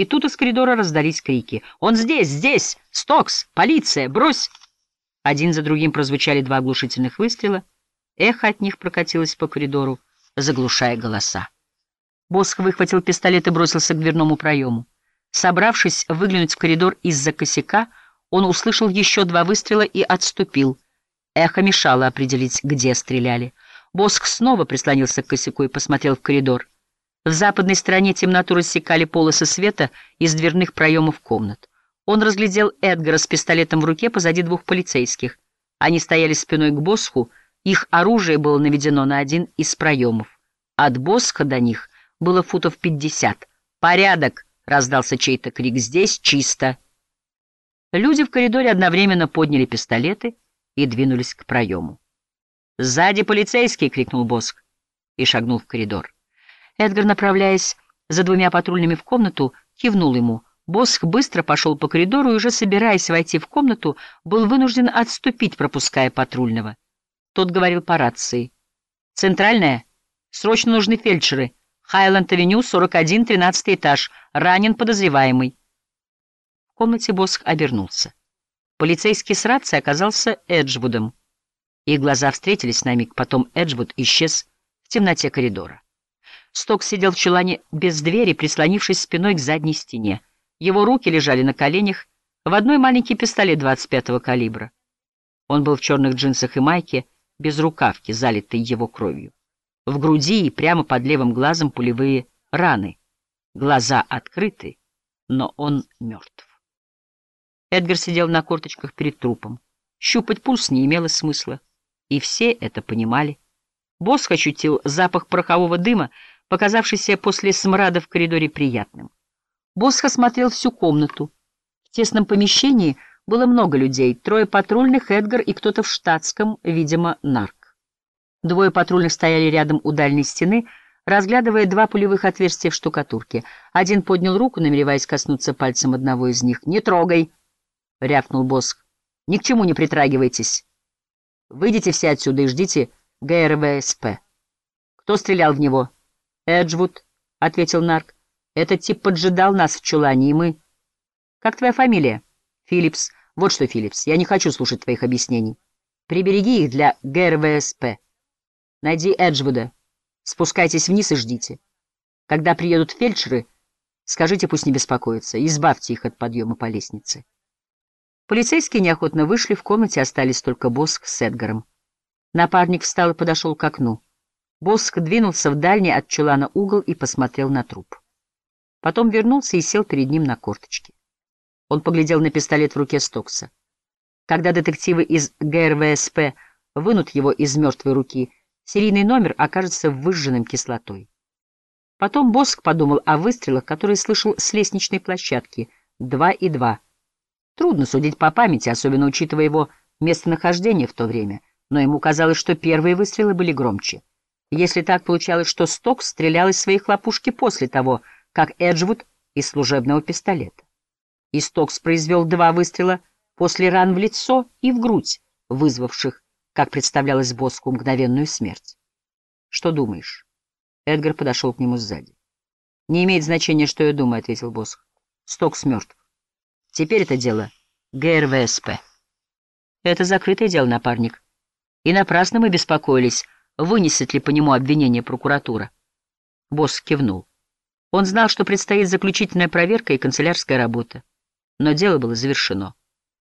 И тут из коридора раздались крики. «Он здесь! Здесь! Стокс! Полиция! Брось!» Один за другим прозвучали два оглушительных выстрела. Эхо от них прокатилось по коридору, заглушая голоса. Босх выхватил пистолет и бросился к дверному проему. Собравшись выглянуть в коридор из-за косяка, он услышал еще два выстрела и отступил. Эхо мешало определить, где стреляли. Босх снова прислонился к косяку и посмотрел в коридор. В западной стороне темноту рассекали полосы света из дверных проемов комнат. Он разглядел Эдгара с пистолетом в руке позади двух полицейских. Они стояли спиной к Босху, их оружие было наведено на один из проемов. От Босха до них было футов пятьдесят. «Порядок!» — раздался чей-то крик. «Здесь чисто!» Люди в коридоре одновременно подняли пистолеты и двинулись к проему. «Сзади полицейский!» — крикнул Босх и шагнул в коридор. Эдгар, направляясь за двумя патрульными в комнату, кивнул ему. Босх быстро пошел по коридору и, уже собираясь войти в комнату, был вынужден отступить, пропуская патрульного. Тот говорил по рации. «Центральная? Срочно нужны фельдшеры. Хайленд-авеню, 41, 13 этаж. Ранен подозреваемый». В комнате Босх обернулся. Полицейский с рацией оказался Эджвудом. Их глаза встретились на миг, потом Эджвуд исчез в темноте коридора. Сток сидел в чулане без двери, прислонившись спиной к задней стене. Его руки лежали на коленях, в одной маленький пистолет 25-го калибра. Он был в черных джинсах и майке, без рукавки, залитой его кровью. В груди и прямо под левым глазом пулевые раны. Глаза открыты, но он мертв. Эдгар сидел на корточках перед трупом. Щупать пульс не имело смысла, и все это понимали. Босс ощутил запах порохового дыма, показавшийся после смрада в коридоре приятным. Босх осмотрел всю комнату. В тесном помещении было много людей, трое патрульных, Эдгар и кто-то в штатском, видимо, нарк. Двое патрульных стояли рядом у дальней стены, разглядывая два пулевых отверстия в штукатурке. Один поднял руку, намереваясь коснуться пальцем одного из них. «Не трогай!» — рявкнул Босх. «Ни к чему не притрагивайтесь. Выйдите все отсюда и ждите ГРВСП. Кто стрелял в него?» «Эджвуд», — ответил Нарк. «Этот тип поджидал нас в чулане, и мы...» «Как твоя фамилия?» «Филлипс. Вот что, Филлипс, я не хочу слушать твоих объяснений. Прибереги их для ГРВСП. Найди Эджвуда. Спускайтесь вниз и ждите. Когда приедут фельдшеры, скажите, пусть не беспокоятся, избавьте их от подъема по лестнице». Полицейские неохотно вышли, в комнате остались только Боск с Эдгаром. Напарник встал и подошел к окну. Боск двинулся в дальний от чулана угол и посмотрел на труп. Потом вернулся и сел перед ним на корточки. Он поглядел на пистолет в руке Стокса. Когда детективы из ГРВСП вынут его из мертвой руки, серийный номер окажется выжженным кислотой. Потом Боск подумал о выстрелах, которые слышал с лестничной площадки. Два и два. Трудно судить по памяти, особенно учитывая его местонахождение в то время, но ему казалось, что первые выстрелы были громче. Если так получалось, что Стокс стрелял из своей хлопушки после того, как Эджвуд из служебного пистолета. И Стокс произвел два выстрела после ран в лицо и в грудь, вызвавших, как представлялось Боску, мгновенную смерть. «Что думаешь?» Эдгар подошел к нему сзади. «Не имеет значения, что я думаю», — ответил Боск. «Стокс мертв. Теперь это дело ГРВСП». «Это закрытое дело, напарник. И напрасно мы беспокоились» вынесет ли по нему обвинение прокуратура. Босс кивнул. Он знал, что предстоит заключительная проверка и канцелярская работа. Но дело было завершено.